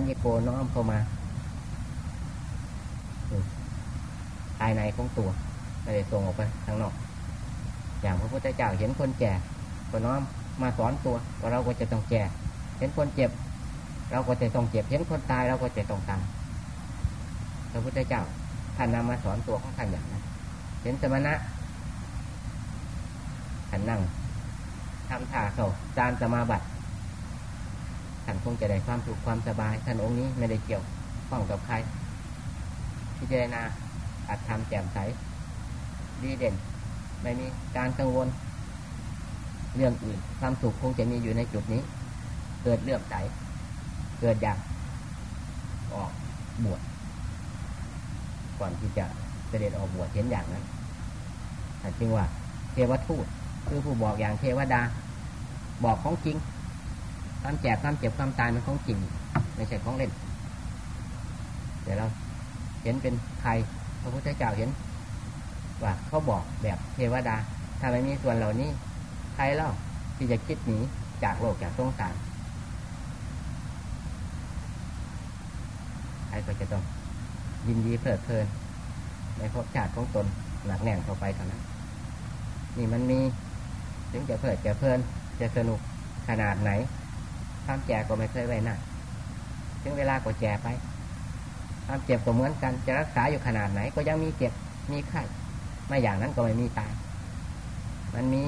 นยิโกน้อมเข้ามาภายในของตัวไม่ได้ส่งออกไปข้างนอก อย่างพระพุทธเจ้าเห็นคนแก่ก็น้อมมาสอนตัวว่าเราก็จะต้องแก่เห็นคนเจ็บ เราก็จะต้องเจ็บ เห็นคนตายเราก็จะต้องตายพระพุทธเจ้าท่านนำมาสอนตัวของท่านอย่างนั้นเห็นสมณะท่านนั่งทำท่าเขาจานสมาบัติ ท่านคงจะได้ความสุขความสบายท่านองค์นี้ไม่ได้เกี่ยวข้องกับใคร พิจารณาอาจทำแจ่มใสดีเด่น ไม่มีการกังวล เรื่องอื่นความสุขคงจะมีอยู่ในจุดนี้ เกิดเลื่อมใสเกิดอยากออกบวชก่อนที่จะเสด็จออกบวชเห็นอย่างนั้นแต่จริงว่าเทวทูตคือผู้บอกอย่างเทวดา บอกของจริง ความแจกความเจ็บความตายมันของจริง ไม่ใช่ของเล่นเดี๋ยวเราเห็นเป็นใครพระพุทธเจ้าเห็น ว่าเขาบอกแบบเทวดา ถ้าไม่มีส่วนเหล่านี้ ใครเล่าที่จะคิดหนีจากโลกจากสงสารใครก็จะต้องยินดีเพลิดเพลินในภพชาติของตนหนักแน่นเข้าไปเท่านั้นนี่มันมีถึงจะเพลิดจะเพลินจะสนุกขนาดไหน ความแก่ก็ไม่เคยไว้หน้าถึงเวลาก็แก่ไปความเจ็บก็เหมือนกัน จะรักษาอยู่ขนาดไหน ก็ยังมีเจ็บมีไข้ไม่อย่างนั้นก็ไม่มีตาย มันมี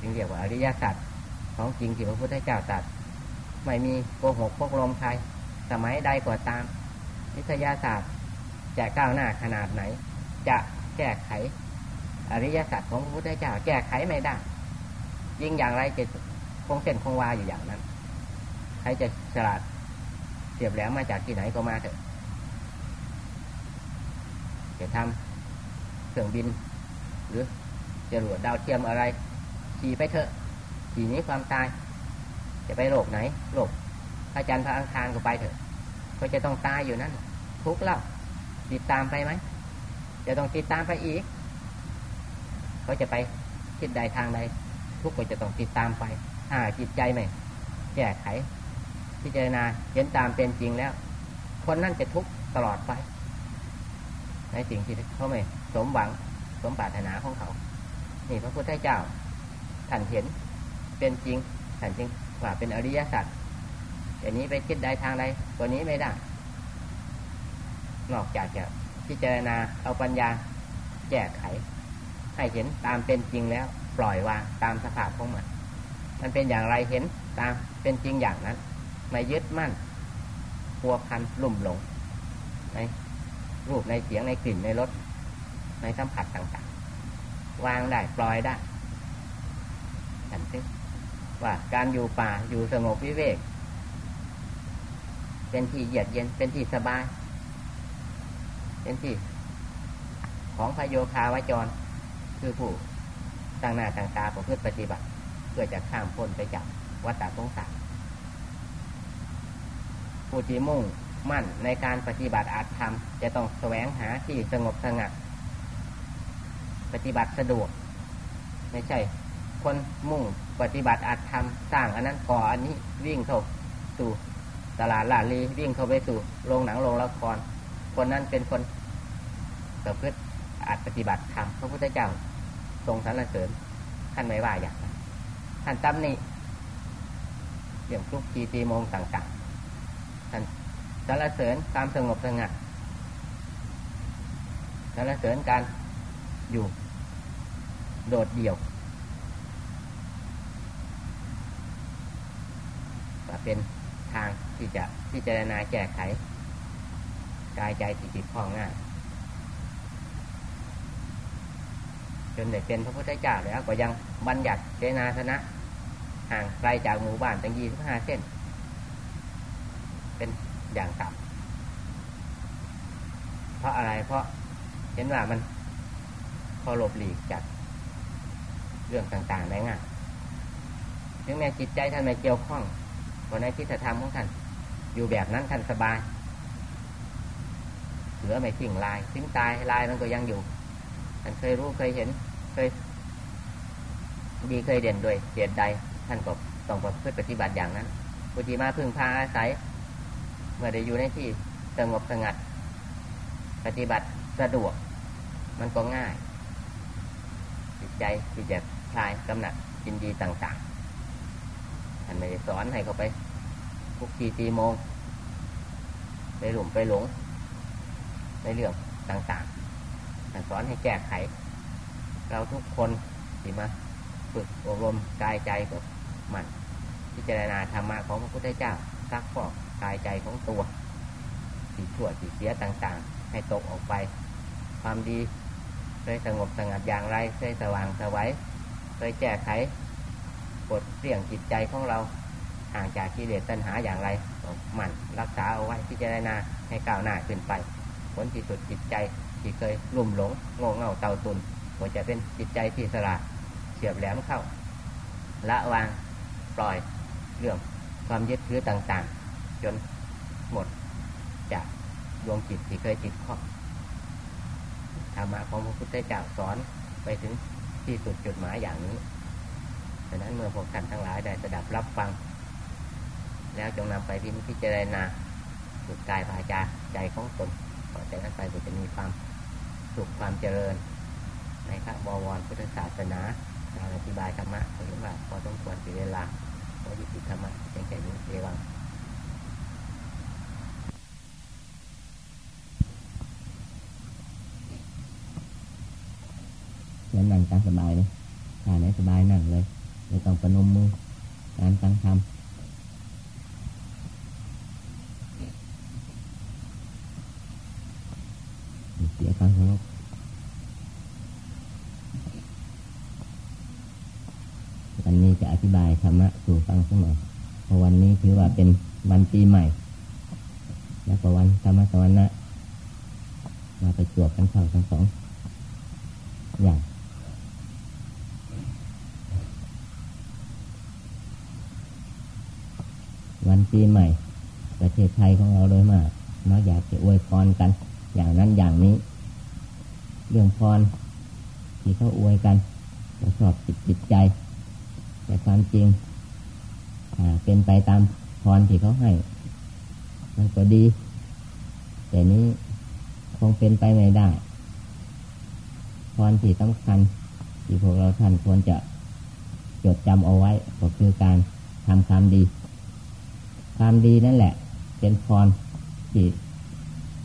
จึงเรียกว่าอริยสัจของจริงที่พระพุทธเจ้าตรัสไม่มีโกหกพกลมใคร สมัยใดก็ตาม วิทยาศาสตร์จะก้าวหน้าขนาดไหน จะแก้ไข อริยสัจของพระพุทธเจ้า แก้ไขไม่ได้ ยิ่งอย่างไรจะ คงเส้นคงวาอยู่อย่างนั้น ใครจะฉลาดเสียบแหลมมาจากที่ไหนก็มาเถอะจะทำเครื่องบิน หรือจะรวดดาวเทียมอะไรขี่ไปเถอะขี่นี้ความตาย จะไปโลกไหนโลกพระจันทร์พระอังคารก็ไปเถอะก็จะต้องตายอยู่นั่นทุกข์แล้วติดตามไปไหมจะต้องติดตามไปอีกเขาจะไปทิศใดทางใดทุกข์ก็จะต้องติดตามไป อ่าจิตใจไหมแก้ไข พิจารณาเห็นตามเป็นจริงแล้ว คนนั่นจะทุกข์ตลอดไป ในสิ่งที่เขาไม่สมหวังสมปรารถนาของเขา นี่พระพุทธเจ้าท่านเห็นเป็นจริงท่านจริงว่าเป็นอริยสัจอย่างนี้ไปคิดใดทางใดตัวนี้ไม่ได้ นอกจากจะพิจารณาเอาปัญญาแก้ไข ให้เห็นตามเป็นจริงแล้ว ปล่อยวางตามสภาพของมัน มันเป็นอย่างไรเห็นตามเป็นจริงอย่างนั้นไม่ยึดมั่นพัวพันลุ่มหลงในรูปในเสียงในกลิ่นในรสในสัมผัสต่างๆ วางได้ปล่อยได้เห็นซิว่าการอยู่ป่าอยู่สงบวิเวก เป็นที่เยือกเย็นเป็นที่สบาย เป็นที่ของพโยคาวจร คือผู้ต่างหน้าต่างตาประพฤติปฏิบัติ เพื่อจะข้ามพ้นไปจากวัฏสงสารผู้ที่มุ่งมั่นในการปฏิบัติอาจทำจะต้องแสวงหาที่สงบสงัด ปฏิบัติสะดวก ไม่ใช่ คนมุ่งปฏิบัติอาจทำสร้างอันนั้นก่ออันนี้วิ่งเข้าสู่ตลาดลาลีวิ่งเข้าไปสู่โรงหนังโรงละคร คนนั้นเป็นคนประพฤติอาจปฏิบัติธรรมพระพุทธเจ้าทรงสรรเสริญท่านไม่ว่าอย่างนั้น ท่านตำหนิเรื่องทุกทีตีโมงต่างๆท่านสรรเสริญความสงบสงัดสรรเสริญการอยู่โดดเดี่ยวเป็นทางที่จะพิจารณาแก้ไขกายใจจิตจิตข้องง่ายจนได้เป็นพระพุทธเจ้าแล้วก็ยังบัญญัติเจนาสนะ ห่างไกลจากหมู่บ้านตั้งยี่สิบห้าเส้น เป็นอย่างต่ำเพราะอะไรเพราะเห็นว่ามันพอหลบหลีกจากเรื่องต่างๆได้ง่ายถึงแม้จิตใจท่านไม่เกี่ยวข้องคนในทิฏฐธรรมของท่าน อยู่แบบนั้นท่านสบายเหลือไม่ทิ้งลายทิ้งตายลายมันก็ยังอยู่ท่านเคยรู้เคยเห็นเคยดีเคยเด่นโดยเหตุใด ท่านก็ต้องประพฤติปฏิบัติอย่างนั้นผู้ที่มาพึ่งพาอาศัย เมื่อได้อยู่ในที่สงบสงัด ปฏิบัติสะดวก มันก็ง่าย จิตใจที่จะคลายกำหนัดจินดีต่างๆท่านไม่ได้สอนให้เขาไปคุกคีตีโมง ไปหลุมไปหลง ในเรื่องต่างๆท่านสอนให้แก้ไข เราทุกคนที่มาฝึกอบรมกายใจกับ มัน พิจารณาธรรมะของพระพุทธเจ้าซักฟอกกายใจของตัวสีชั่วสีเสียต่างๆ ให้ตกออกไป ความดีเคยสงบสงัดอย่างไรเคยสว่างสวัยเคยแก้ไขปลดเสี่ยงจิตใจของเราห่างจากกิเลสตัณหาอย่างไรมันรักษาเอาไว้พิจารณาให้ก้าวหน้าขึ้นไป ผลที่สุดจิตใจที่เคยลุ่มหลงโง่เง่าเต่าตุนก็จะเป็นจิตใจที่สลาดเฉียบแหลมเข้า ละวาง ปล่อยเรื่องความยึดถือต่างๆ จนหมดจากดวงจิตที่เคยติดข้องธรรมะของพระพุทธเจ้าสอนไปถึงที่สุดจุดหมายอย่างนี้ดังนั้นเมื่อพวกท่านทั้งหลายได้สดับรับฟัง แล้วจงนำไปพิพิจารณาสุดกายภาจาใจของตนต่อจากนั้นไปก็จะมีความสุขความเจริญ ในพระบวรพุทธศาสนา อธิบายธรรมะเห็นว่าพอต้องควรเสียเวลาพอยุติธรรมะเพียงแค่นี้เอวังแล้วนั่งตามสบายเลยถ้าไหนสบายนั่งเลย ไม่ต้องประนมมือการตั้งทำเสียความสงบวันนี้จะอ ธรรมะสู่ฟังสักหน่อเพราะวันนี้ถือว่าเป็นวันปีใหม่ และก็วันธรรมะสวรรค์มาไปจวบกันเข้าทั้งสองอย่างวันปีใหม่ ประเทศไทยของเราโดยมากมักอยากจะอวยพรกัน อย่างนั้นอย่างนี้ เรื่องพรที่เขาอวยกันเราชอบจิตจิตใจ แต่ความจริงเป็นไปตามพรที่เขาให้ มันก็ดี แต่นี้คงเป็นไปไม่ได้พรที่สำคัญ ที่พวกเราท่านควรจะจดจำเอาไว้ ก็คือการทำความดี ความดีนั่นแหละ เป็นพรที่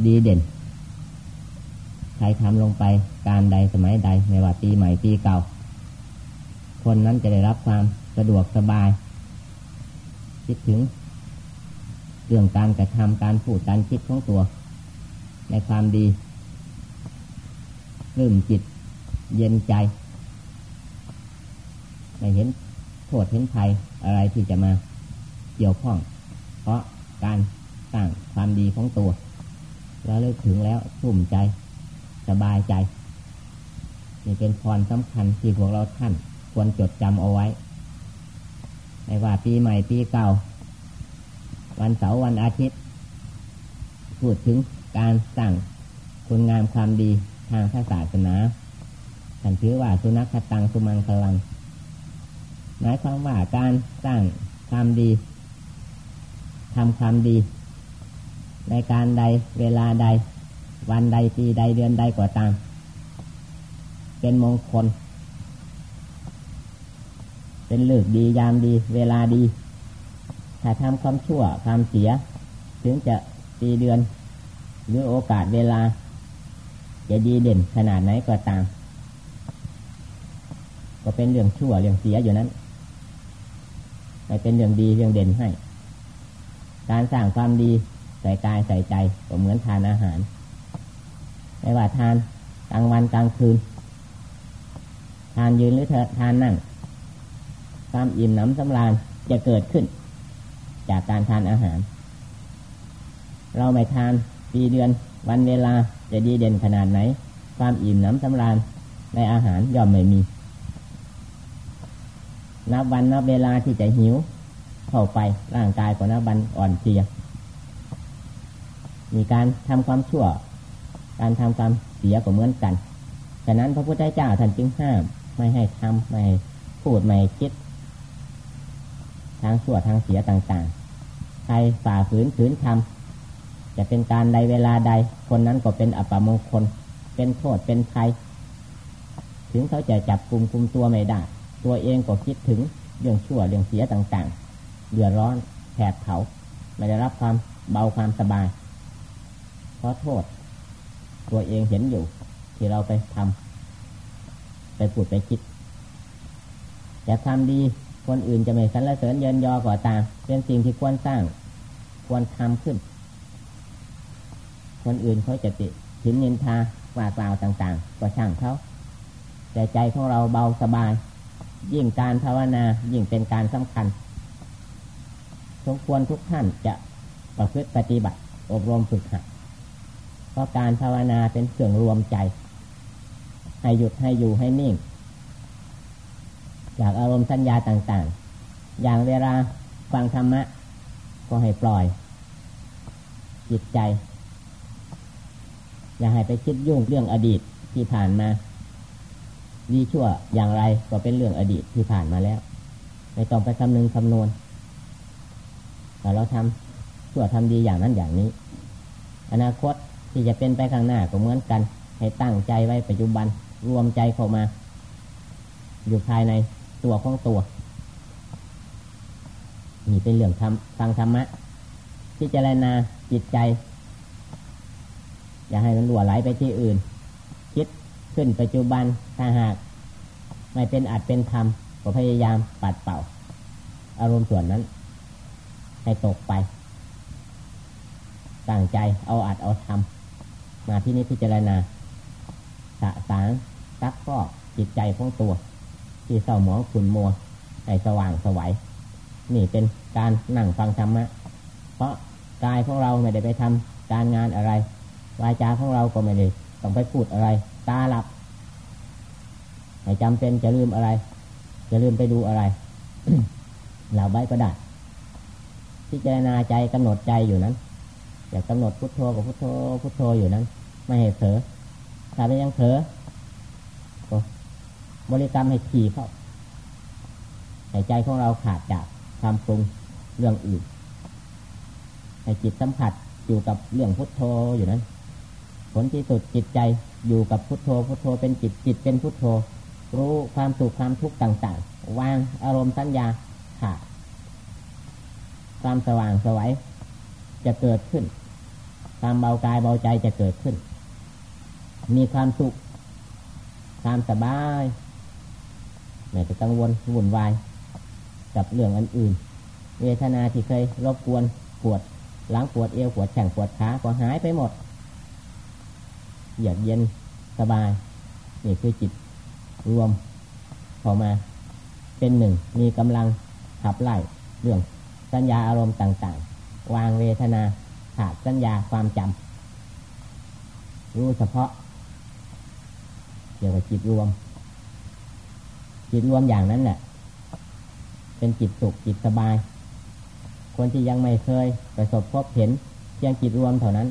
ดีเด่น ใครทำลงไปการใดสมัยใดไม่ว่าปีใหม่ปีเก่า คนนั้นจะได้รับความสะดวกสบาย คิดถึง เรื่องการกระทำการพูดการคิดของตัว ในความดีรื่มจิตเย็นใจ ไม่เห็นโทษเห็นภัยอะไรที่จะมาเกี่ยวข้อง เพราะการสร้างความดีของตัว แล้วเลิกถึงแล้วสุ่มใจ สบายใจ นี่เป็นพรสำคัญที่พวกเราท่าน ควรจดจำเอาไว้ ไม่ว่าปีใหม่ปีเก่า วันเสาร์วันอาทิตย์ พูดถึงการสร้างคุณงามความดีทางศาสนาท่านถือว่าสุนัขตังสุมังคลัง หมายความว่าการสร้างความดีทำความดี ในการใดเวลาใด วันใดปีใดเดือนใดก็ตาม เป็นมงคล เป็นเลือกดียามดี เวลาดี ถ้าทำความชั่วความเสีย ถึงจะปีเดือน หรือโอกาสเวลา จะดีเด่นขนาดไหนก็ตาม ก็เป็นเรื่องชั่วเรื่องเสียอยู่นั้นไม่เป็นเรื่องดีเรื่องเด่นให้ การสร้างความดีใส่กายใส่ใจก็เหมือนทานอาหาร ไม่ว่าทานกลางวันกลางคืน ทานยืนหรือทานนั่ง ความอิ่มหนำสำราญจะเกิดขึ้น จากการทานอาหาร เราไม่ทานปีเดือนวันเวลาจะดีเด่นขนาดไหน ความอิ่มหนำสำราญในอาหารย่อมไม่มี นับวันนับเวลาที่จะหิว เข้าไปร่างกายของนักบันอ่อนเพลียมีการทำความชั่ว การทำความเสียก็เหมือนกันฉะนั้นพระพุทธเจ้าท่านจึงห้าม ไม่ให้ทำไม่พูดไม่คิด ทางชั่วทางเสียต่างๆ ใครฝ่าฝืนขืนทำจะเป็นการใดเวลาใด คนนั้นก็เป็นอัปมงคล เป็นโทษเป็นภัย ถึงเขาจะจับกลุ่มคุมตัวไม่ได้ ตัวเองก็คิดถึงเรื่องชั่วเรื่องเสียต่างๆ เดือดร้อนแผดเผาไม่ได้รับความเบาความสบาย เพราะโทษ ตัวเองเห็นอยู่ ที่เราไปทำไปพูดไปคิดจะทำดี คนอื่นจะไม่สรรเสริญเยินยอก่อตาม เป็นสิ่งที่ควรสร้าง ควรทำขึ้น คนอื่นเขาจะติถินนินทาว่ากล่าวต่าง ๆ ก็ช่างเขาแต่ใจของเราเบาสบาย ยิ่งการภาวนายิ่งเป็นการสำคัญสมควรทุกท่านจะประพฤติปฏิบัติ อบรมฝึกหัดเพราะการภาวนาเป็นเครื่องรวมใจ ให้หยุดให้อยู่ให้นิ่ง จากอารมณ์สัญญาต่าง ๆ อย่างเวลาฟังธรรมะ ก็ให้ปล่อย จิตใจ อย่าให้ไปคิดยุ่งเรื่องอดีตที่ผ่านมาดีชั่วอย่างไรก็เป็นเรื่องอดีตที่ผ่านมาแล้ว ไม่ต้องไปคำนึงคำนวณแต่เราทำชั่วทำดีอย่างนั้นอย่างนี้ อนาคตที่จะเป็นไปข้างหน้าก็เหมือนกัน ให้ตั้งใจไว้ปัจจุบันรวมใจเข้ามา อยู่ภายใน ตัวของตัว นี่เป็นเรื่องทำฟังธรรมะพิจารณาจิตใจ อย่าให้มันหลัวไหลไปที่อื่น คิดขึ้นปัจจุบันถ้าหาก ไม่เป็นอาจเป็นธรรมก็พยายามปัดเป่า อารมณ์ส่วนนั้น ให้ตกไปตั้งใจเอาอัดเอาทำมาที่นี้พิจารณาสะสางตักฟอกจิตใจของตัว ที่เศร้าหมองขุ่นมัวให้สว่างสวัยนี่เป็นการนั่งฟังธรรมะ เพราะกายของเราไม่ได้ไปทำการงานอะไร วาจาของเราก็ไม่ได้ต้องไปพูดอะไร ตาหลับไม่จำเป็นจะลืมอะไร จะลืมไปดูอะไรเหล่าใบก็ได้พิจารณาใจกำหนดใจอยู่นั้นอยากกำหนดพุทโธกับพุทโธพุทโธอยู่นั้น ไม่ให้เผลอถ้าไม่ยังเผลอ บริกรรมให้ขี่เข้าให้ใจของเราขาดจากความปรุงเรื่องอื่นให้จิตสัมผัสอยู่กับเรื่องพุทโธอยู่นั้น ผลที่สุดจิตใจอยู่กับพุทโธ พุทโธเป็นจิตจิตเป็นพุทโธ รู้ความสุขความทุกข์ต่าง ๆ วางอารมณ์สัญญาขาดความสว่างสวัยจะเกิดขึ้น ความเบากายเบาใจจะเกิดขึ้น มีความสุข ความสบาย ไม่ไปกังวลวุ่นวาย กับเรื่องอันอื่น เวทนาที่เคยรบกวนปวดหลังปวดเอวปวดแข้งปวดขาก็หายไปหมดเยือกเย็นสบายนี่คือจิตรวมเข้ามา เป็นหนึ่ง มีกำลังขับไล่เรื่องสัญญาอารมณ์ต่าง ๆ วางเวทนาขาดสัญญาความจำรู้เฉพาะเกี่ยวกับจิตรวม จิตรวมอย่างนั้นแหละเป็นจิตสุขจิตสบาย คนที่ยังไม่เคยประสบพบเห็นเพียงจิตรวมเท่านั้น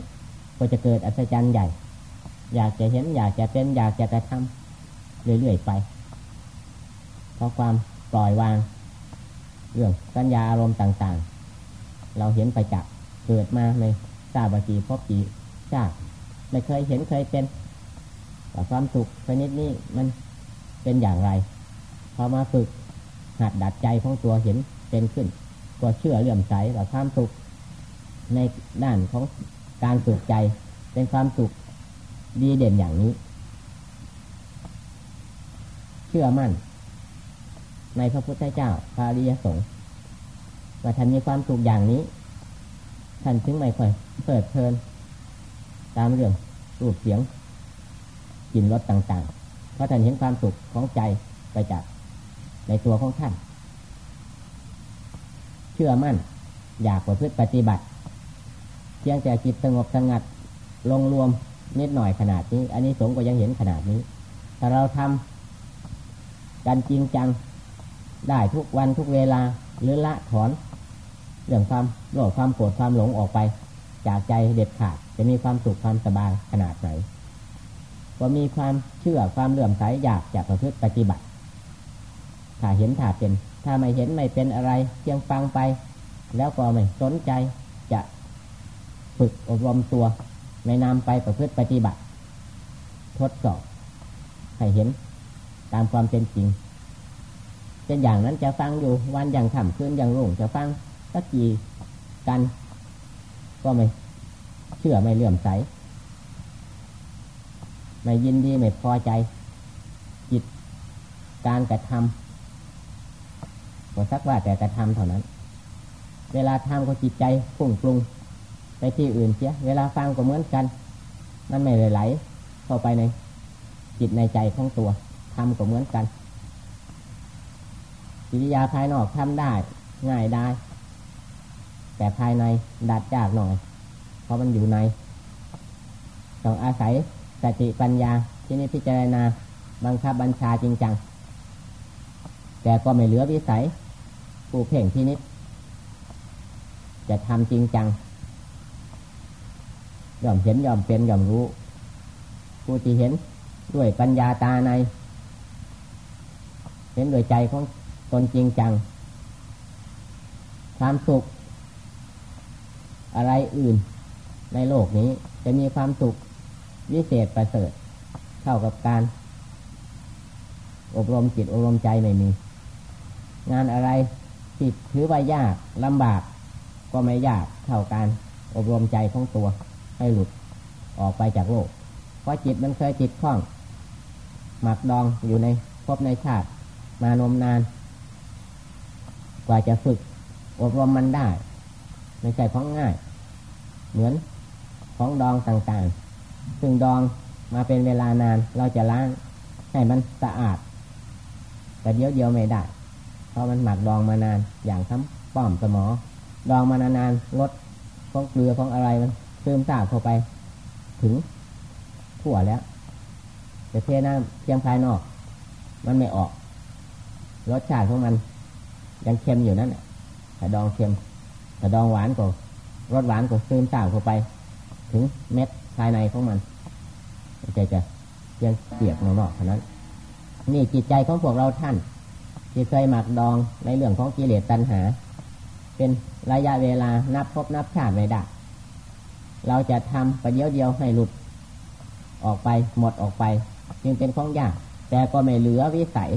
ก็จะเกิดอัศจรรย์ใหญ่ อยากจะเห็นอยากจะเป็นอยากจะกระทำเรื่อยๆไป เพราะความปล่อยวาง เรื่องสัญญาอารมณ์ต่างๆ เราเห็นไปจากเกิดมาในทราบจีพบจีชาติไม่เคยเห็นเคยเป็นแต่ความสุขชนิดนี้มันเป็นอย่างไร พอมาฝึกหัดดัดใจของตัวเห็นเป็นขึ้น ก็เชื่อเลื่อมใสต่อความสุข ในด้านของการสุขใจเป็นความสุขดีเด่นอย่างนี้ เชื่อมั่น ในพระพุทธเจ้าพระริยสงฆ์ว่าท่านมีความสุขอย่างนี้ ท่านถึงไม่ค่อยเปิดเพลิน ตามเรื่องรูปเสียงกลิ่นรสต่างๆ เพราะท่านเห็นความสุขของใจไปจาก ในตัวของท่าน เชื่อมั่น อยากประพฤติปฏิบัติเพียงแต่จิตสงบสงัด ลงรวมนิดหน่อยขนาดนี้ อันนี้สงก็ยังเห็นขนาดนี้ถ้าเราทำกันจริงจัง ได้ทุกวันทุกเวลาหรือละถอนเรื่องความโลภความโกรธความหลงออกไป จากใจเด็ดขาดจะมีความสุขความสบายขนาดไหนก็มีความเชื่อความเลื่อมใสอยากจะประพฤติปฏิบัติ ถ้าเห็นถ้าเป็น ถ้าไม่เห็นไม่เป็นอะไรเพียงฟังไป แล้วก็ไม่สนใจจะฝึกอบรมตัวในนำไปประพฤติปฏิบัติ ทดสอบให้เห็นตามความเป็นจริงเป็นอย่างนั้นจะฟังอยู่วันอย่างถ่ำคืนอย่างรุ่งจะฟังสักกี่กัน ก็ไม่เชื่อไม่เลื่อมใส ไม่ยินดีไม่พอใจ จิตการกระทำ ก็สักว่าแต่กระทำเท่านั้น เวลาทำก็จิตใจพุ่งปรุงไปที่อื่นเสีย เวลาฟังก็เหมือนกัน มันไม่ไหลเข้าไปในจิตในใจของตัวทำก็เหมือนกันกิริยาภายนอกทำได้ ง่ายได้ แต่ภายในดัดยากหน่อย เพราะมันอยู่ใน ต้องอาศัยสติปัญญาที่นี้พิจารณาบังคับบัญชาจริงจังแต่ก็ไม่เหลือวิสัย ผู้เพ่งที่นิดจะทำจริงจังยอมเห็นยอมเป็นยอมรู้ ผู้ที่เห็นด้วยปัญญาตาใน เห็นด้วยใจของตนจริงจัง ความสุข อะไรอื่นในโลกนี้จะมีความสุขวิเศษประเสริฐเท่ากับการ อบรมจิตอบรมใจไม่มี งานอะไร ที่ถือว่ายากลำบาก ก็ไม่ยากเท่าการอบรมใจของตัวให้หลุดออกไปจากโลก เพราะจิตมันเคยจิตคล้อง หมักดองอยู่ในภพในชาติ มานมนาน กว่าจะฝึก อบรมมันได้ ไม่ใช่ของง่าย เหมือนของดองต่างๆ ซึ่งดองมาเป็นเวลานานเราจะล้างให้มันสะอาด แต่เดียวเดียวไม่ได้ ราะมันหมักดองมานาน อย่างทั้งป้อมสมอ ดองมานานๆลดของเกลือของอะไรมันซึมซาบเข้าไป ถึงทั่วแล้วแต่เทน้ำเพียงภายนอก มันไม่ออก รสชาติของมัน ยังเค็มอยู่นั่นแหละแต่ดองเค็มแต่ดองหวานก็รสหวานก็ซึมซาบเข้าไป ถึงเม็ดภายในของมันใจจะยังเปียกนอกๆเท่านั้น นี่จิตใจของพวกเราท่าน ที่เคยหมักดองในเรื่องของกิเลสตัณหา เป็นระยะเวลานับพบนับชาติไม่ได้เราจะทำประเดี๋ยวเดียวให้หลุดออกไปหมดออกไป จึงเป็นของยาก แต่ก็ไม่เหลือวิสัย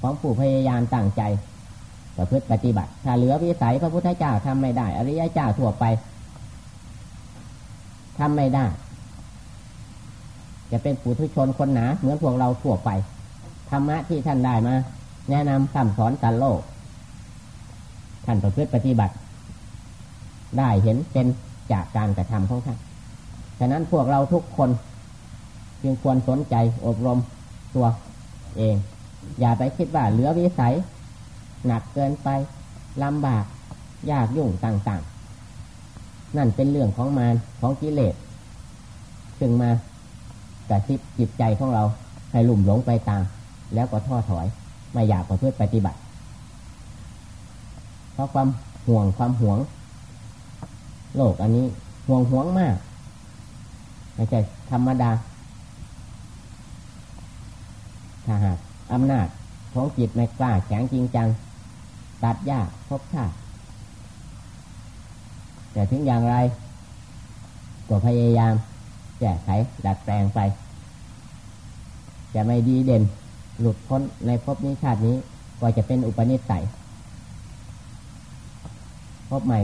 ของผู้พยายามตั้งใจประพฤติปฏิบัติ ถ้าเหลือวิสัยพระพุทธเจ้าทำไม่ได้ อริยเจ้าทั่วไปทำไม่ได้ จะเป็นผู้ทุชนคนหนา เหมือนพวกเราทั่วไปธรรมะที่ท่านได้มา แนะนำสั่งสอนกันโลกท่านประพฤติปฏิบัติ ได้เห็นเป็นจากการกระทำของท่านฉะนั้นพวกเราทุกคนจึงควรสนใจอบรมตัวเอง อย่าไปคิดว่าเหลือวิสัย หนักเกินไปลำบาก ยากยุ่งต่างๆ นั่นเป็นเรื่องของมารของกิเลสซึ่งมากระซิบจิตใจของเราให้ลุ่มหลงไปตาม แล้วก็ท้อถอย ไม่อยากประพฤติปฏิบัติ เพราะความห่วงความหวง โลกอันนี้ห่วงหวงมากไม่ใช่ธรรมดา ถ้าหากอำนาจของจิตไม่กล้าแข็งจริงจัง ตัดยากพบชาติแต่ถึงอย่างไร ก็พยายามแก้ไขดัดแปลงไป จะไม่ดีเด่น หลุดพ้นในภพนี้ชาตินี้ก็จะเป็นอุปนิสัยพบใหม่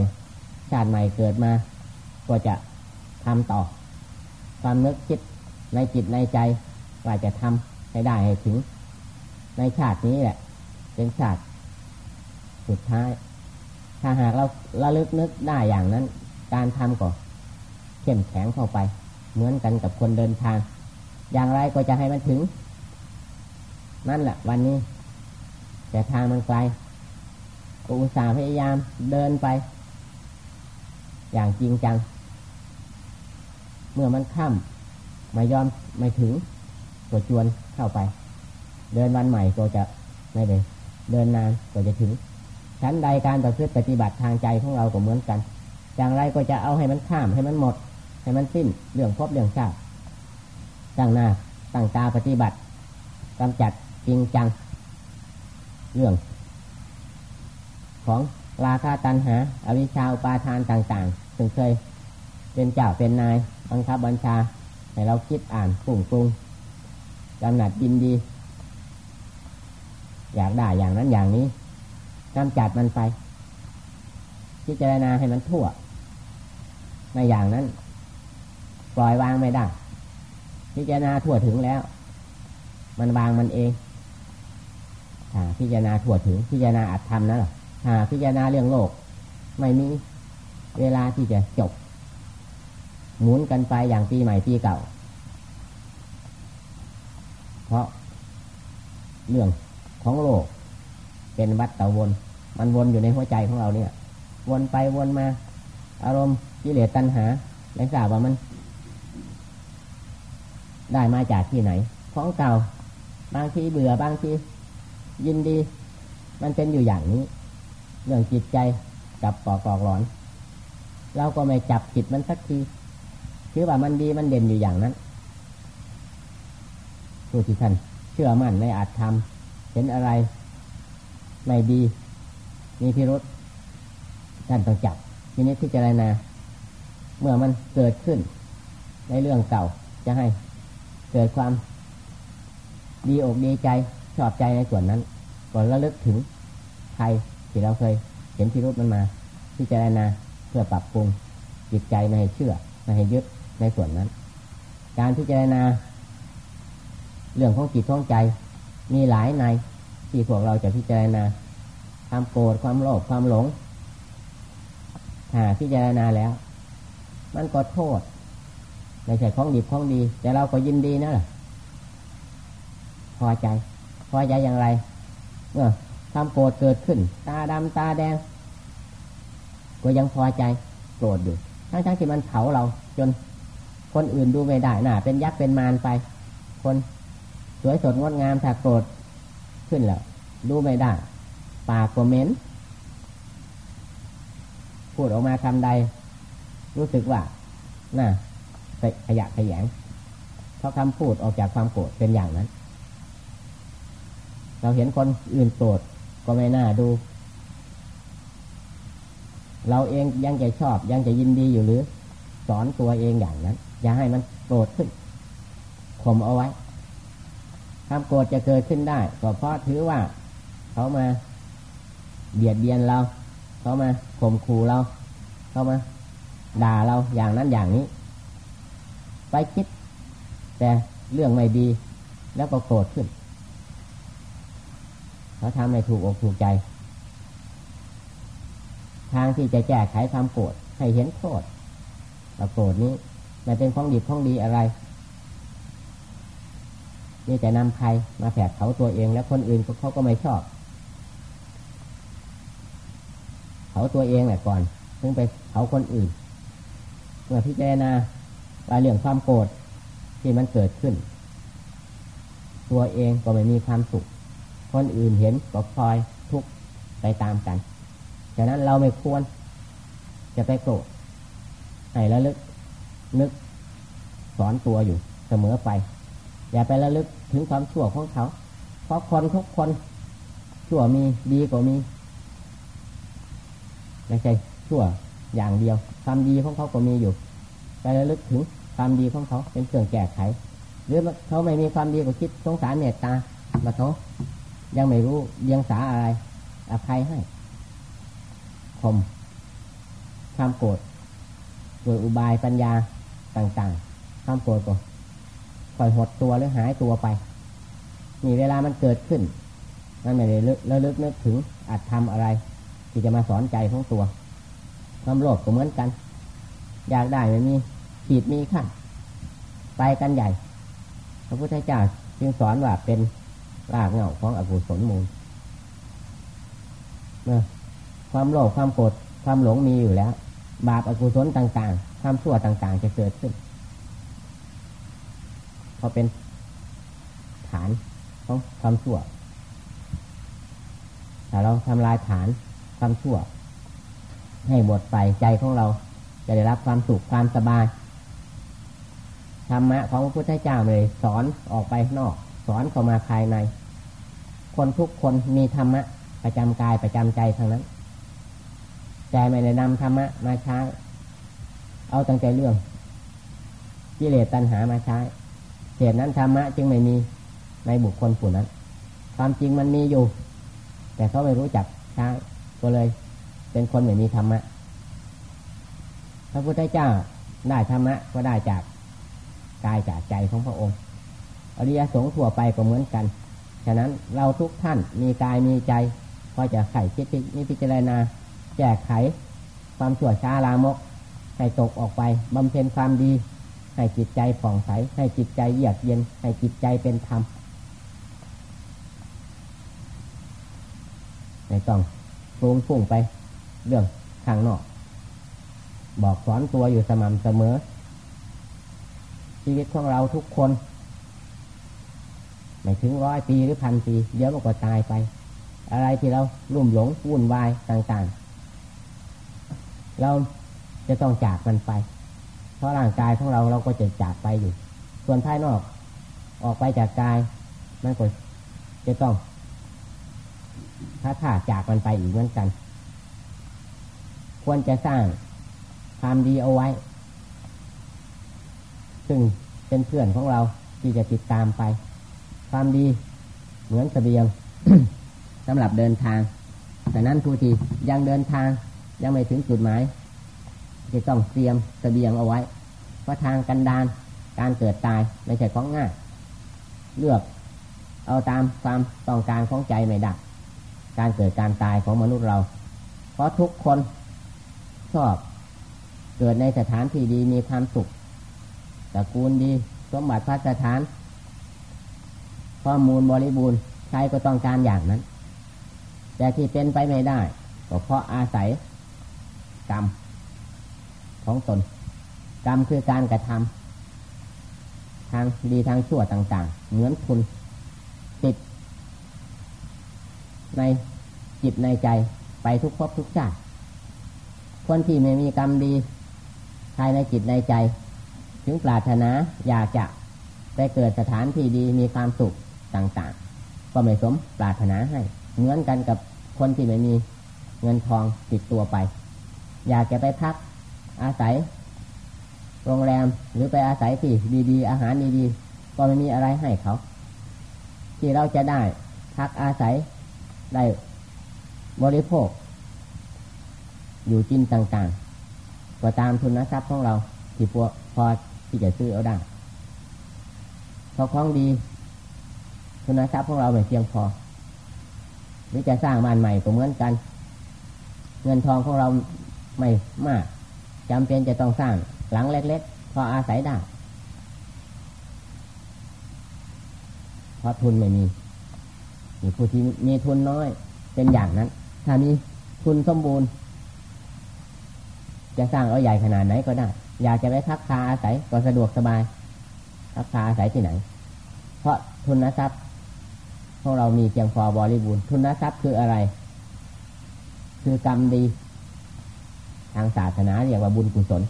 ชาติใหม่เกิดมา ก็จะทำต่อ ความนึกคิดในจิตในใจว่าจะทำให้ได้ให้ถึง ในชาตินี้แหละ เป็นชาติสุดท้าย ถ้าหากเราระลึกนึกได้อย่างนั้น การทำก็เข้มแข็งเข้าไป เหมือนกันกับคนเดินทาง อย่างไรก็จะให้มันถึง นั่นแหละวันนี้ แต่ทางมันไกลอุตส่าห์พยายามเดินไป อย่างจริงจัง เมื่อมันค่ำไม่ยอมไม่ถึงก็จวนเข้าไป เดินวันใหม่ก็จะไม่ได้เดินนานก็จะถึงชั้นใดการประพฤติปฏิบัติทางใจของเราก็เหมือนกัน อย่างไรก็จะเอาให้มันข้ามให้มันหมด ให้มันสิ้นเรื่องพบเรื่องชาติตั้งหน้าตั้งตาปฏิบัติกำจัด จริงจัง เรื่อง ของราคาตันหาอวิชชาอุปาทานต่างๆถึงเคยเป็นเจ้าเป็นนายบังคับบัญชาให้เราคิดอ่านปุ่งปรุงกำหนัดยินดี อยากได้อย่างนั้นอย่างนี้กำจัดมันไปพิจารณาให้มันทั่ว ในอย่างนั้น ปล่อยวางไม่ได้พิจารณาทั่วถึงแล้ว มันวางมันเอง พิจารณาทั่วถึงพิจารณาอัตธรรมนั่นหรอพิจารณาเรื่องโลก ไม่มีเวลาที่จะจบ หมุนกันไปอย่างปีใหม่ปีเก่า เพราะเรื่องของโลก เป็นวัฏฏวน มันวนอยู่ในหัวใจของเราเนี่ย วนไปวนมา อารมณ์กิเลสตัณหาไม่ทราบว่ามัน ได้มาจากที่ไหน ของเก่า บางทีเบื่อบางที ยินดี มันเป็นอยู่อย่างนี้ เรื่องจิตใจกับปอกอกหลอน เราก็ไม่จับจิตมันสักทีคือว่ามันดีมันเด่นอยู่อย่างนั้นผู้ที่ท่านเชื่อมั่นในอาจทำเห็นอะไร ไม่ดี มีพิรุษท่านต้องจับทีนี้พิจารณาเมื่อมันเกิดขึ้น ในเรื่องเก่าจะให้เกิดความดีอกดีใจชอบใจในส่วนนั้น ก่อนระลึกถึงใครที่เราเคยเห็นพิรุษมันมาพิจารณาเพื่อปรับปรุงจิตใจในเชื่อในยึดในส่วนนั้น การพิจารณา เรื่องของจิตของใจ มีหลายในที่พวกเราจะพิจารณาความโกรธความโลภความหลงหาพิจารณาแล้ว มันก็โทษไม่ใช่ของดีของดี แต่เราก็ยินดีนะล่ะพอใจ พอใจอย่างไร ความโกรธเกิดขึ้น ตาดำตาแดง ก็ยังพอใจโกรธอยู่ ทั้งๆที่มันเผาเรา จนคนอื่นดูไม่ได้น่ะ เป็นยักษ์เป็นมารไป คนสวยสดงดงามถ้าโกรธขึ้นแล้วดูไม่ได้ ปากก็เหม็นพูดออกมาคำใด รู้สึกว่า น่ะขยะขยงเพราะคำพูดออกจากความโกรธเป็นอย่างนั้น เราเห็นคนอื่นโกรธก็ไม่น่าดู เราเองยังจะชอบยังจะยินดีอยู่หรือ สอนตัวเองอย่างนั้น อย่าให้มันโกรธขึ้นข่มเอาไว้ความโกรธจะเกิดขึ้นได้ ก็เพราะถือว่า เขามาเบียดเบียนเรา เขามาข่มขู่เรา เขามาด่าเราอย่างนั้นอย่างนี้ ไปคิด แต่เรื่องไม่ดีแล้วก็โกรธขึ้น เขาทำให้ถูกอกถูกใจ ทางที่จะแก้ไขความโกรธให้เห็นโทษว่าโกรธนี้มันเป็นของดีของดีอะไร นี่จะนำใครมาแผดเขาตัวเองแล้วคนอื่นเขาก็ไม่ชอบ เขาตัวเองแหละก่อนถึงไปเขาคนอื่นเมื่อพิจารณาว่าเรื่องความโกรธที่มันเกิดขึ้น ตัวเองก็ไม่มีความสุข คนอื่นเห็นก็พลอยทุกไปตามกันฉะนั้นเราไม่ควรจะไปโกรธให้ระลึกนึกสอนตัวอยู่เสมอไป อย่าไประลึกถึงความชั่วของเขา เพราะคนทุกคนชั่วมีดีกว่ามีไม่ใช่ชั่วอย่างเดียวความดีของเขาก็มีอยู่ ไประลึกถึงความดีของเขาเป็นเครื่องแก้ไข หรือเขาไม่มีความดีก็คิดสงสารเมตตามาเขา ยังไม่รู้ยังสาอะไรอภัยให้ข่มความโกรธโดยอุบายปัญญาต่างๆความโกรธก็ปล่อยหดตัวหรือหายตัวไปมีเวลามันเกิดขึ้น มันไม่ได้ระลึกนึกถึงอาจทำอะไร ที่จะมาสอนใจของตัวความโลภก็เหมือนกัน อยากได้ไม่มีขีดมีขั้นไปกันใหญ่ พระพุทธเจ้าจึงสอนว่าเป็น รากเหง้าของอกุศลมูลเมื่อความโลภความโกรธความหลงมีอยู่แล้ว บาปอกุศลต่างๆความชั่วต่างๆ จะเกิดขึ้นเพราะเป็นฐานของความชั่วถ้าเราทำลายฐานความชั่ว ให้หมดไปใจของเราจะได้รับความสุขความสบายธรรมะของพระพุทธเจ้าเลย สอนออกไปนอก สอนเข้ามาภายใน คนทุกคนมีธรรมะ ประจำกายประจำใจทางนั้นแต่ไม่ได้นำธรรมะมาใช้เอาตั้งใจเรื่องกิเลสตัณหามาใช้เหตุนั้นธรรมะจึงไม่มีในบุคคลผู้นั้น ความจริงมันมีอยู่ แต่เขาไม่รู้จักใช้ก็เลย เป็นคนไม่มีธรรมะพระพุทธเจ้าได้ธรรมะก็ได้จากกายจากใจของพระองค์ อริยสงฆ์ทั่วไปก็เหมือนกัน ฉะนั้นเราทุกท่านมีกายมีใจพอจะไขคิดนิพิจารณาแก้ไข ความชั่วช้าลามก ให้ตกออกไปบำเพ็ญความดี ให้จิตใจผ่องใส ให้จิตใจเยือกเย็น ให้จิตใจเป็นธรรมไม่ต้องฟุ้งฟุ้งไป เรื่องข้างนอก บอกสอนตัวอยู่สม่ำเสมอ ชีวิตของเราทุกคน ไม่ถึงร้อยปีหรือพันปี เดี๋ยวมันก็ตายไป อะไรที่เราลุ่มหลงวุ่นวายต่างๆ เราจะต้องจากมันไป เพราะร่างกายของเราเราก็จะจากไปอยู่ ส่วนภายนอก ออกไปจากกายมันก็จะต้องถ้าขาจากมันไปอีกเหมือนกัน ควรจะสร้างความดีเอาไว้ ซึ่งเป็นเพื่อนของเราที่จะติดตามไป ความดีเหมือนสเสบียงสำหรับเดินทางแต่นั้นผู้ที่ยังเดินทางยังไม่ถึงจุดหมายจะต้องเตรียมสเสบียงเอาไว้ เพราะทางกันดานการเกิดตายไม่ใช่ของง่าย เลือกเอาตามความต้องการของใจไม่ได้การเกิดการตายของมนุษย์เรา เพราะทุกคนชอบ เกิดในสถานที่ดีมีความสุขตระกูลดี สมบัติพัสถาน ข้อมูลบริบูรณ์ใครก็ต้องการอย่างนั้น แต่ที่เป็นไปไม่ได้ ก็เพราะอาศัยกรรมของตน กรรมคือการกระทำทางดีทางชั่วต่าง ๆ เหมือนคุณติด ในจิตในใจไปทุกภพทุกชาติคนที่ไม่มีกรรมดีภายในจิตในใจ ถึงปรารถนาอยากจะไปเกิดสถานที่ดีมีความสุข ต่างๆ ก็ไม่สมปรารถนาให้ เหมือนกันกับคนที่ไม่มีเงินทองติดตัวไป อยากจะไปพัก อาศัย โรงแรมหรือไปอาศัยที่ดีๆ อาหารดีๆ ก็ไม่มีอะไรให้เขา ที่เราจะได้พักอาศัยได้บริโภค อยู่จินต่างๆก็ตามทุนทรัพย์ของเรา ที่พอพอที่จะซื้อเอาได้พอของดี ทุนทรัพย์ของเราไม่เพียงพอ หรือจะสร้างบ้านใหม่ก็เหมือนกัน เงินทองของเราไม่มากจำเป็นจะต้องสร้างหลังเล็กๆ พออาศัยได้เพราะทุนไม่มีมีผู้ที่มีทุนน้อยเป็นอย่างนั้น ถ้ามีทุนสมบูรณ์ จะสร้างเอาใหญ่ขนาดไหนก็ได้ อยากจะไปพักคาอาศัยก็สะดวกสบายพักคาอาศัยที่ไหน เพราะทุนทรัพย์ พวกเรามีเพียงพอบริบูรณ์ทุนทรัพย์คืออะไร คือกรรมดี ทางศาสนาเรียกว่าบุญกุศล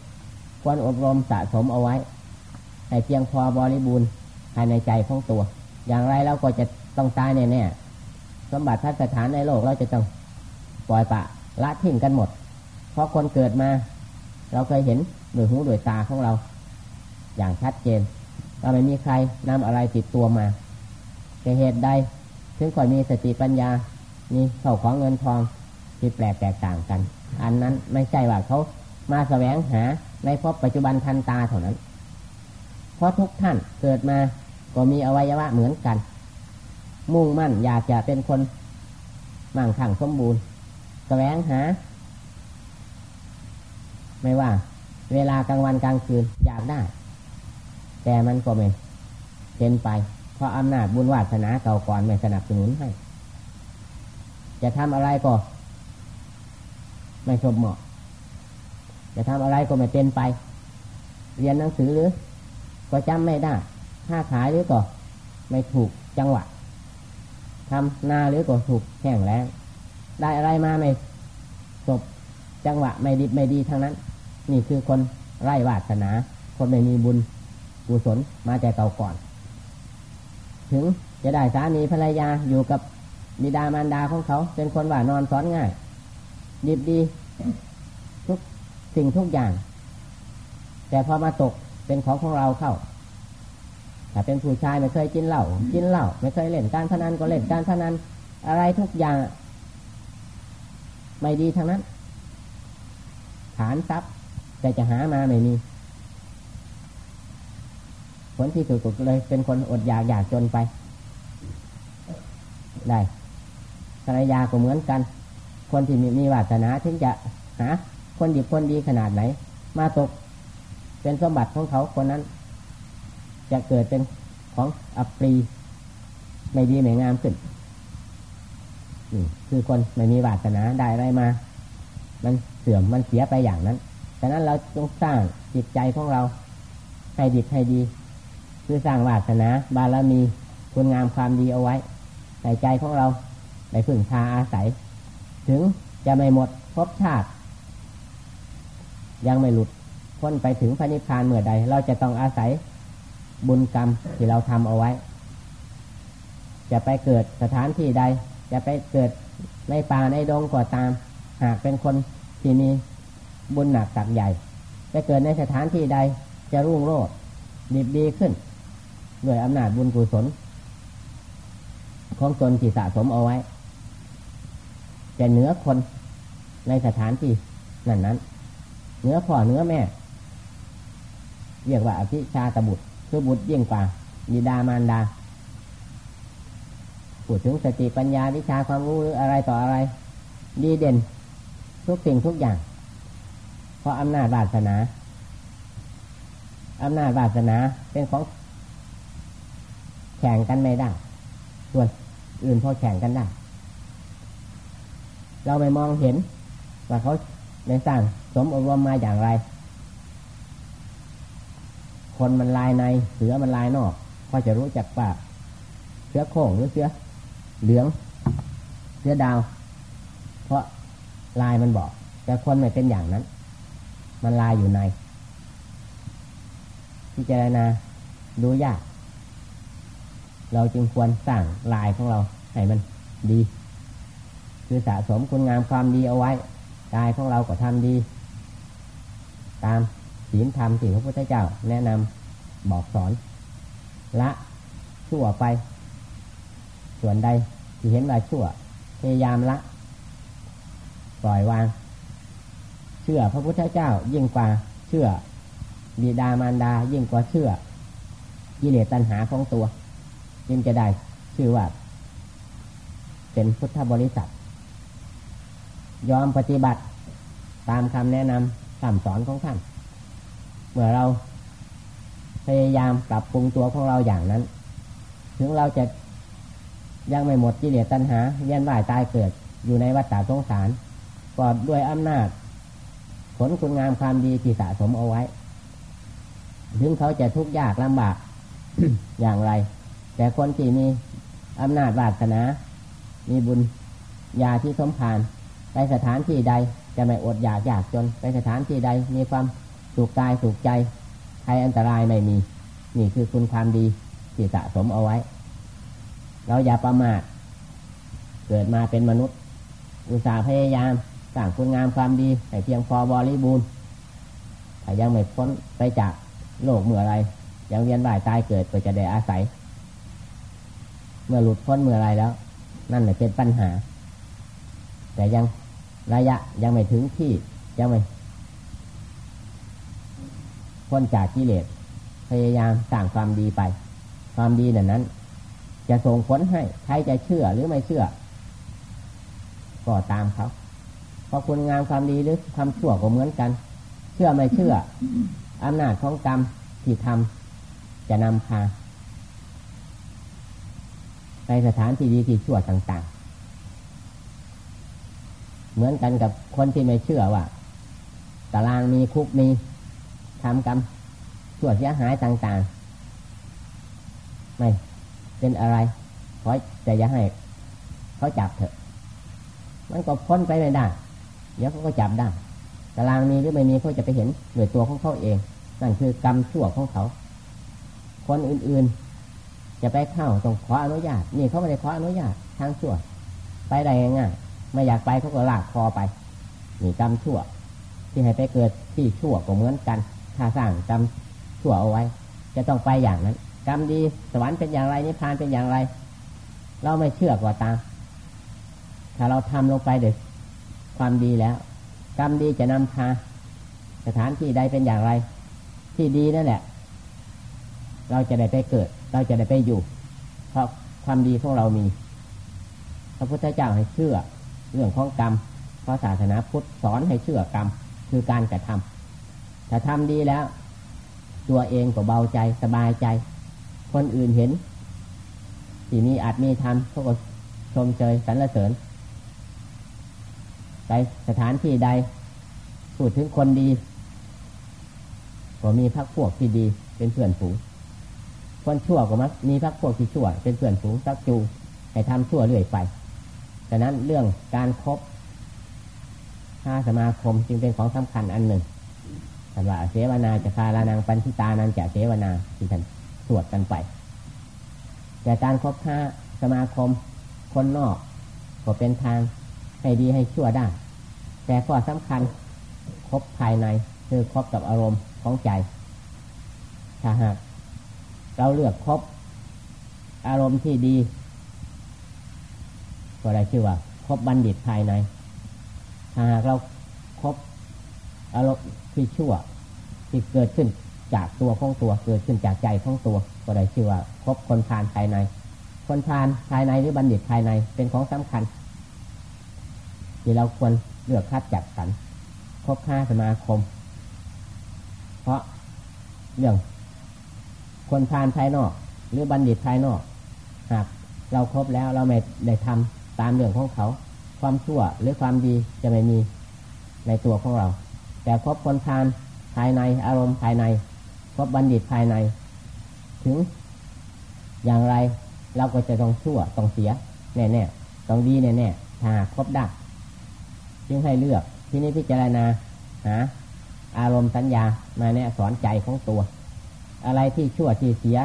ควรอบรมสะสมเอาไว้ให้เพียงพอบริบูรณ์ภายในใจของตัว อย่างไรเราก็จะต้องตายแน่ๆสมบัติพัฒสถานในโลกเราจะต้องปล่อยปะละทิ้งกันหมด เพราะคนเกิดมา เราเคยเห็นด้วยหูด้วยตาของเรา อย่างชัดเจนเราไม่มีใครนำอะไรติดตัวมาแต่เหตุใด ถึงค่อยมีสติปัญญามีเข้าของเงินทองที่แปลกแตกต่างกัน อันนั้นไม่ใช่ว่าเขามาแสวงหาในพบปัจจุบันทันตาเท่านั้น เพราะทุกท่านเกิดมาก็มีอวัยวะเหมือนกัน มุ่งมั่นอยากจะเป็นคนมั่งคั่งสมบูรณ์แสวงหา ไม่ว่า เวลากลางวันกลางคืนอยากได้ แต่มันก็ไม่เป็นไป เพราะอำนาจบุญวาสนาเก่าก่อนไม่สนับสนุนให้ จะทำอะไรก็ ไม่สมเหมาะ จะทำอะไรก็ไม่เป็นไป เรียนหนังสือหรือ ก็จำไม่ได้ถ้าขายหรือก็ ไม่ถูกจังหวะทำนาหรือก็ถูกแห้งแล้งได้อะไรมาไม่จบจังหวะไม่ดีไม่ดีทั้งนั้น นี่คือคนไร้วาสนา คนไม่มีบุญกุศลมาแต่เก่าก่อน ถึงจะได้สามีภรรยาอยู่กับบิดามารดาของเขา เป็นคนว่านอนสอนง่ายดีดีสิ่งทุกอย่าง แต่พอมาตกเป็นของของเราเข้าถ้าเป็นผู้ชายไม่เคยกินเหล้ากินเหล้าไม่เคยเล่นการพนันก็เล่นการพนันอะไรทุกอย่าง ไม่ดีทั้งนั้น ฐานทรัพย์แต่จะหามาไม่มี ผลที่สุดก็เลยเป็นคนอดอยากอยากจนไป ได้ภรรยาก็เหมือนกัน คนที่มีมีวาสนาถึงจะหาคนดีคนดีขนาดไหน มาตกเป็นสมบัติของเขาคนนั้น จะเกิดเป็นของอัปรี ไม่ดีไม่งามขึ้นนี่คือคนไม่มีวาสนาได้อะไรมา มันเสื่อมมันเสียไปอย่างนั้น ฉะนั้นเราต้องสร้างจิตใจของเราให้ดีให้ดี คือสร้างวาสนา บารมีคุณงามความดีเอาไว้ ในใจของเราในพึ่งพาอาศัย ถึงจะไม่หมดภพชาติ ยังไม่หลุดพ้นไปถึงพระนิพพานเมื่อใด เราจะต้องอาศัยบุญกรรมที่เราทำเอาไว้ จะไปเกิดสถานที่ใด จะไปเกิดในป่าในดงก็ตาม หากเป็นคนที่มีบุญหนักตักใหญ่จะเกิดในสถานที่ใดจะรุ่งโรจน์ดีดีขึ้น ด้วยอำนาจบุญกุศล ของตนที่สะสมเอาไว้ จะเหนือคนในสถานที่นั้นนั้นเหนือพ่อเหนือแม่ เรียกว่าอภิชาตบุตรคือบุตรยิ่งกว่าบิดามารดาพูดถึงสติปัญญาวิชาความรู้หรืออะไรต่ออะไร ดีเด่น ทุกสิ่งทุกอย่าง เพราะอำนาจวาสนาอำนาจวาสนาเป็นของ แข่งกันไม่ได้ ส่วนอื่นพอแข่งกันได้ เราไม่มองเห็นว่าเขาในสร้างสมอบรมมาอย่างไร คนมันลายในเสือมันลายนอกก็จะรู้จักว่าเสือโค้งหรือเสือเหลืองเสือดาว เพราะลายมันบอก แต่คนไม่เป็นอย่างนั้น มันลายอยู่ในพิจารณาดูยาก เราจึงควรสร้างลายของเราให้มันดี คือสะสมคุณงามความดีเอาไว้กายของเราก็ทำดี ตามศีลธรรมที่พระพุทธเจ้า แนะนำบอกสอน ละชั่วไป ส่วนใดที่เห็นว่าชั่วพยายามละ ปล่อยวาง เชื่อพระพุทธเจ้ายิ่งกว่าเชื่อบิดามารดายิ่งกว่าเชื่อกิเลสตัณหาของตัว ยิ่งจะได้ชื่อว่า เป็นพุทธบริษัท ยอมปฏิบัติตามคำแนะนำคำสอนของท่าน เมื่อเราพยายามปรับปรุงตัวของเราอย่างนั้น ถึงเราจะยังไม่หมดกิเลสตัณหาเวียนว่ายตายเกิดอยู่ในวัฏฏะสงสารก็ด้วยอำนาจ ผลคุณงามความดีที่สะสมเอาไว้ ถึงเขาจะทุกข์ยากลำบากอย่างไร แต่คนที่มีอำนาจวาสนา มีบุญญาที่สมภารไปสถานที่ใดจะไม่อดอยากอยากจน ไปสถานที่ใดมีความสุขกายสุขใจภัยอันตรายไม่มี นี่คือคุณความดีที่สะสมเอาไว้ เราอย่าประมาทเกิดมาเป็นมนุษย์ อุตสาห์พยายามสร้างคุณงามความดีให้เพียงพอบริบูรณ์แต่ยังไม่พ้นไปจากโลกเมื่อไรยังเวียนว่ายตายเกิดก็จะได้อาศัย เมื่อหลุดพ้นเมื่อไรแล้ว นั่นแหละเป็นปัญหา แต่ยังระยะยังไม่ถึงที่ยังไม่พ้นจากกิเลสพยายามสร้างความดีไป ความดีนั้นนั้น จะส่งผลให้ใครจะเชื่อหรือไม่เชื่อ ก็ตามเขาเพราะคุณงามความดีหรือทำชั่วก็เหมือนกัน เชื่อไม่เชื่ออำนาจของกรรมที่ทำจะนำพา ในสถานที่ดีที่ชั่วต่างๆ เหมือนกันกับคนที่ไม่เชื่อว่าตารางมีคุกมีทำกรรมชั่วเสียหายต่างๆ ไม่เป็นอะไรขอจะอย่าให้เขาจับเถอะ มันก็พ้นไปไม่ได้ เดี๋ยวเขาก็จับได้ตารางมีหรือไม่มีเขาจะไปเห็นด้วยตัวของเขาเอง นั่นคือกรรมชั่วของเขา คนอื่น จะไปเข้าต้องขออนุญาต นี่เขาไม่ได้ขออนุญาตทางชั่ว ไปได้ง่ายไม่อยากไปเขาก็ลากคอไป นี่กรรมชั่ว ที่ให้ไปเกิดที่ชั่วก็เหมือนกัน ถ้าสร้างกรรมชั่วเอาไว้ จะต้องไปอย่างนั้น กรรมดีสวรรค์เป็นอย่างไรนิพพานเป็นอย่างไร เราไม่เชื่อก็ตาม ถ้าเราทำลงไปเด็กความดีแล้ว กรรมดีจะนำพาสถานที่ใดเป็นอย่างไร ที่ดีนั่นแหละ เราจะได้ไปเกิด เราจะได้ไปอยู่ เพราะความดีของเรามี พระพุทธเจ้าให้เชื่อ เรื่องของกรรม เพราะศาสนาพุทธสอนให้เชื่อกรรม คือการกระทำถ้าทำดีแล้ว ตัวเองก็เบาใจสบายใจ คนอื่นเห็นที่มีอาจมีทำเขาก็ชมเชยสรรเสริญไปสถานที่ใดพูดถึงคนดี ก็มีพักพวกที่ดีเป็นเพื่อนฝูง คนชั่วก็มักมีพักพวกที่ชั่ว เป็นเพื่อนฝูงซักจูให้ทำชั่วเรื่อยไปฉะนั้นเรื่องการครบห้าสมาคมจึงเป็นของสำคัญอันหนึ่งแต่ว่าเสวนาจะคารานังปันทิตานันจะเสวนาที่ท่านสวดกันไปแต่การครบห้าสมาคมคนนอกก็เป็นทางให้ดีให้ชั่วได้ แต่ข้อสำคัญครบภายในคือครบกับอารมณ์ของใจ ถ้าหาก เราเลือกครบอารมณ์ที่ดีก็ได้ชื่อว่าครบบัณฑิตภายใน ถ้าหากเราครบอารมณ์ที่ชั่วที่เกิดขึ้นจากตัวของตัวเกิดขึ้นจากใจของตัว ก็ได้ชื่อว่าครบคนทานภายใน คนทานภายในหรือบัณฑิตภายในเป็นของสำคัญ ที่เราควรเลือกคัดจัดสรรครบห้าสมาคม เพราะเรื่อง คนทานภายนอก หรือบัณฑิตภายนอกหากเราครบแล้วเราไม่ได้ทำตามเรื่องของเขา ความชั่วหรือความดีจะไม่มีในตัวของเรา แต่ครบคนทานภายในอารมณ์ภายในครบบัณฑิตภายใน ถึง อย่างไรเราก็จะต้องชั่วต้องเสียแน่ๆต้องดีแน่ๆถ้าครบได้จึงให้เลือกที่นี้พิจารณาหาอารมณ์สัญญามาแนะสอนใจของตัว อะไรที่ชั่วที่เสีย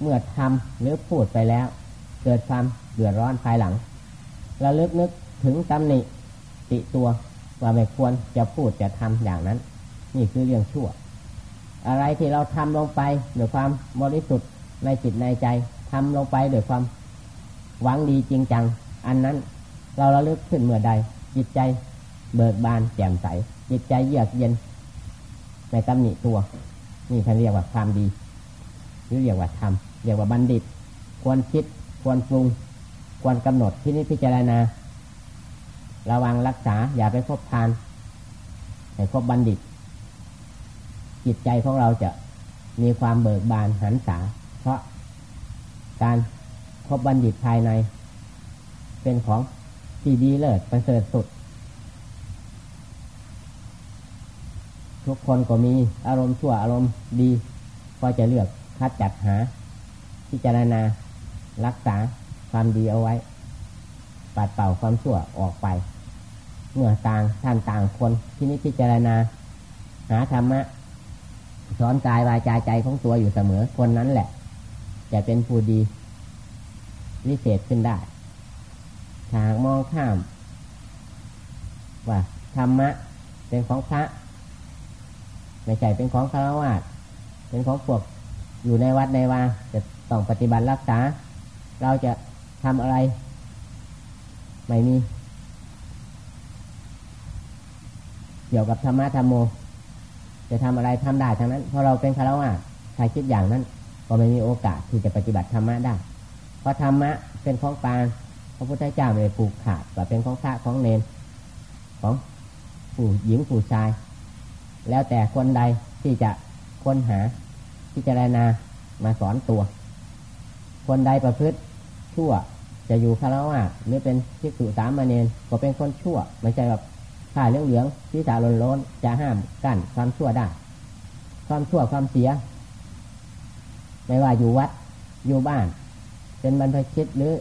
เมื่อทำหรือพูดไปแล้ว เกิดความเดือดร้อนภายหลังระลึกนึกถึงตำหนิติตัวว่าไม่ควรจะพูดจะทำอย่างนั้น นี่คือเรื่องชั่ว อะไรที่เราทำลงไปด้วยความบริสุทธิ์ในจิตในใจทำลงไปด้วยความหวังดีจริงจัง อันนั้นเราระลึกขึ้นเมื่อใด จิตใจเบิกบานแจ่มใส จิตใจเยือกเย็นในตำหนิตัว นี่เขาเรียกว่าความดี หรือเรียกว่าทำเรียกว่าบัณฑิต ควรคิด ควรปรุง ควรกำหนดที่นี้พิจารณา ระวังรักษาอย่าไปพบทานให้พบบัณฑิต จิตใจของเราจะมีความเบิกบานหันษา เพราะการพบบัณฑิตภายใน เป็นของที่ดีเลิศประเสริฐสุด ทุกคนก็มีอารมณ์ชั่วอารมณ์ดีก็จะเลือกคัดจัดหา พิจารณารักษาความดีเอาไว้ ปัดเป่าความชั่วออกไป เมื่อต่างท่านต่างคนที่นี้พิจารณา หาธรรมะสอนกายวายใจใจของตัวอยู่เสมอคนนั้นแหละ จะเป็นผู้ดีวิเศษขึ้นได้หากมองข้าม ว่าธรรมะเป็นของพระ ไม่ใช่เป็นของฆราวาสเป็นของพวกอยู่ในวัดในวาจะต้องปฏิบัติรักษา เราจะทำอะไร ไม่มี เกี่ยวกับธรรมะธรรมโม จะทำอะไรทำได้ทั้งนั้นเพราะเราเป็นคารวะใครคิดอย่างนั้น ก็ไม่มีโอกาสที่จะปฏิบัติธรรมะได้ เพราะธรรมะเป็นของปางพระพุทธเจ้าไม่ปลูกขาดแต่เป็นของพระของเนนของผู้หญิงผู้ชาย แล้วแต่คนใดที่จะค้นหาพิจารณามาสอนตัว คนใดประพฤติชั่วจะอยู่คารวะหรือเป็นทิกษุสามเณรก็เป็นคนชั่ว ไม่ใช่แบบผ้าเหลืองเหลืองที่สาลนล้นจะห้ามกั้นความชั่วได้ ความชั่วความเสีย ไม่ว่าอยู่วัดอยู่บ้าน เป็นบรรพชิตหรือ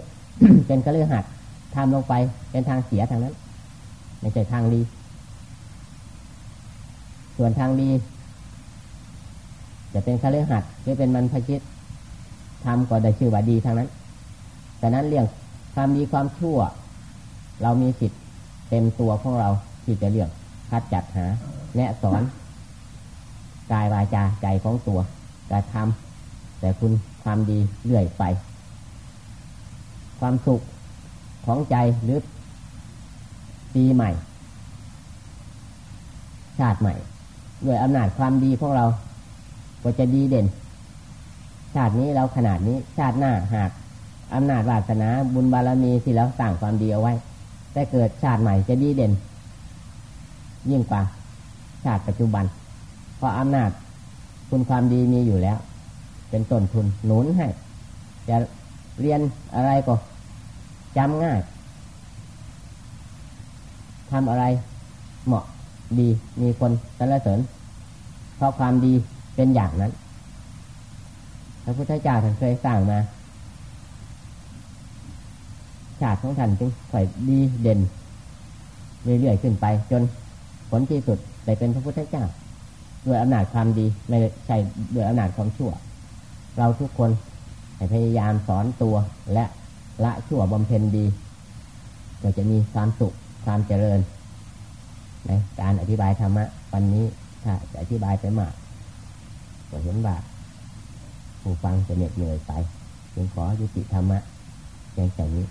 เป็นกระเลือหัดทำลงไปเป็นทางเสียทางนั้น ไม่ใช่ทางดี ส่วนทางดี จะเป็นคฤหัสถ์หรือเป็นบรรพชิตทำก็ได้ชื่อว่าดีทางนั้น แต่นั้นเรื่องความดีความชั่ว เรามีสิทธิ์เต็มตัวของเราที่จะเลือกคัดจัดหา แนะสอนกายวาจาใจของตัวกระทำแต่คุณความดีเรื่อยไป ความสุขของใจหรือปีใหม่ ชาติใหม่ ด้วยอำนาจความดีของเรา ก็จะดีเด่น ชาตินี้เราขนาดนี้ ชาติหน้าหากอำนาจวาสนาบุญบารมีที่เราสั่งความดีเอาไว้ แต่เกิดชาติใหม่จะดีเด่น ยิ่งกว่าชาติปัจจุบัน เพราะอำนาจคุณความดีมีอยู่แล้ว เป็นต้นทุนหนุนให้ จะเรียนอะไรก็จำง่ายทำอะไรเหมาะ ดีมีคนสรรเสริญเพราะความดีเป็นอย่างนั้น พระพุทธเจ้าท่านเคยสร้างมาชาติของท่านจึงค่อยดีเด่นเรื่อยๆขึ้นไป จนผลที่สุดได้เป็นพระพุทธเจ้า ด้วยอำนาจความดีไม่ใช่ด้วยอำนาจความชั่ว เราทุกคนพยายามสอนตัวและละชั่วบำเพ็ญดี ก็จะมีความสุขความเจริญ ในการอธิบายธรรมะวันนี้ถ้าจะอธิบายไปมากก็เห็นว่าผู้ฟังจะเหน็ดเหนื่อยไปจึงขอยุติธรรมะเพียงแค่นี้